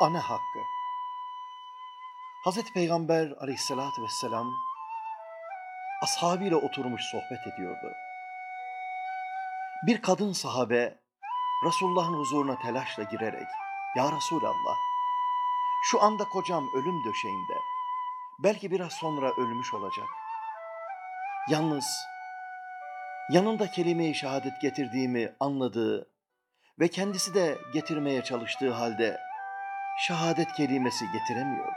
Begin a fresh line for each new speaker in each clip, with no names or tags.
Ana hakkı. Hazreti Peygamber aleyhissalatü vesselam ashabıyla oturmuş sohbet ediyordu. Bir kadın sahabe Resulullah'ın huzuruna telaşla girerek Ya Resulallah şu anda kocam ölüm döşeğinde belki biraz sonra ölmüş olacak. Yalnız yanında kelime-i şehadet getirdiğimi anladığı ve kendisi de getirmeye çalıştığı halde şehadet kelimesi getiremiyor.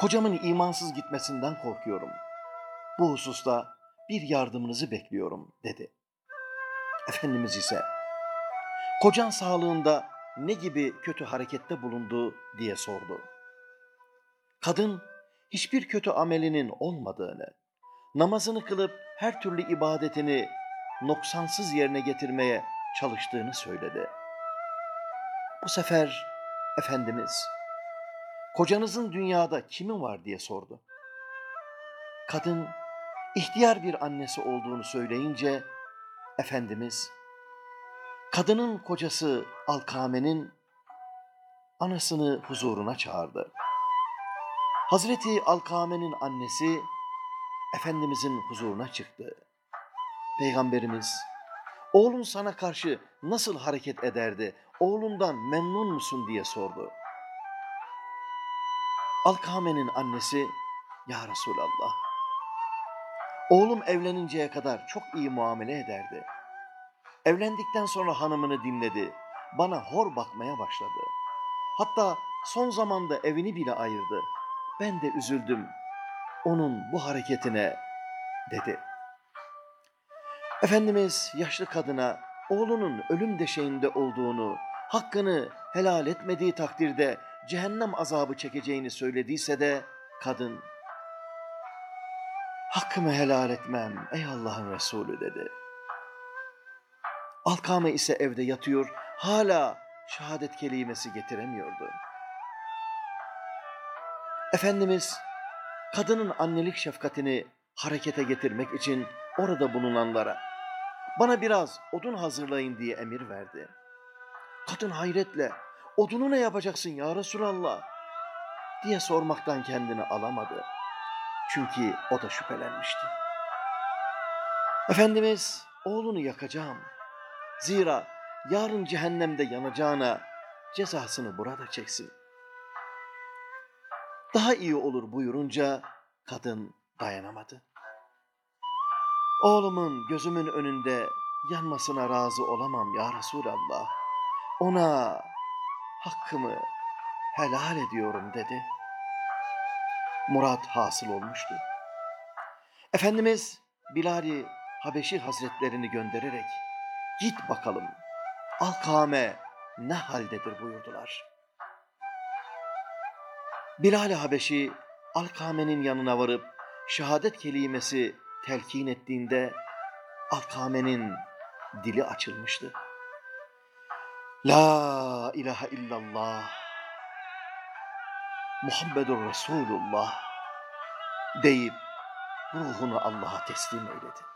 Kocamın imansız gitmesinden korkuyorum. Bu hususta bir yardımınızı bekliyorum dedi. Efendimiz ise kocan sağlığında ne gibi kötü harekette bulundu diye sordu. Kadın hiçbir kötü amelinin olmadığını, namazını kılıp her türlü ibadetini noksansız yerine getirmeye çalıştığını söyledi. Bu sefer Efendimiz, kocanızın dünyada kimi var diye sordu. Kadın, ihtiyar bir annesi olduğunu söyleyince, Efendimiz, kadının kocası Alkame'nin anasını huzuruna çağırdı. Hazreti Alkame'nin annesi, Efendimizin huzuruna çıktı. Peygamberimiz, oğlun sana karşı nasıl hareket ederdi, oğlundan memnun musun diye sordu. Alkame'nin annesi, Ya Resulallah, oğlum evleninceye kadar çok iyi muamele ederdi. Evlendikten sonra hanımını dinledi, bana hor bakmaya başladı. Hatta son zamanda evini bile ayırdı. Ben de üzüldüm onun bu hareketine dedi. Efendimiz yaşlı kadına oğlunun ölüm deşeğinde olduğunu, hakkını helal etmediği takdirde cehennem azabı çekeceğini söylediyse de kadın, hakkımı helal etmem ey Allah'ın Resulü dedi. Alkame ise evde yatıyor, hala şehadet kelimesi getiremiyordu. Efendimiz, kadının annelik şefkatini harekete getirmek için orada bulunanlara, bana biraz odun hazırlayın diye emir verdi. Kadın hayretle, odunu ne yapacaksın ya Resulallah? diye sormaktan kendini alamadı. Çünkü o da şüphelenmişti. Efendimiz, oğlunu yakacağım. Zira yarın cehennemde yanacağına cezasını burada çeksin. Daha iyi olur buyurunca kadın dayanamadı. Oğlumun gözümün önünde yanmasına razı olamam ya Resulallah. Ona hakkımı helal ediyorum dedi. Murat hasıl olmuştu. Efendimiz Bilal-i Habeşi Hazretlerini göndererek git bakalım Alkame ne haldedir buyurdular. Bilal-i Habeşi Alkame'nin yanına varıp şehadet kelimesi telkin ettiğinde Alkame'nin dili açılmıştı. La ilahe illallah Muhammedur Resulullah deyip ruhunu Allah'a teslim eyledi.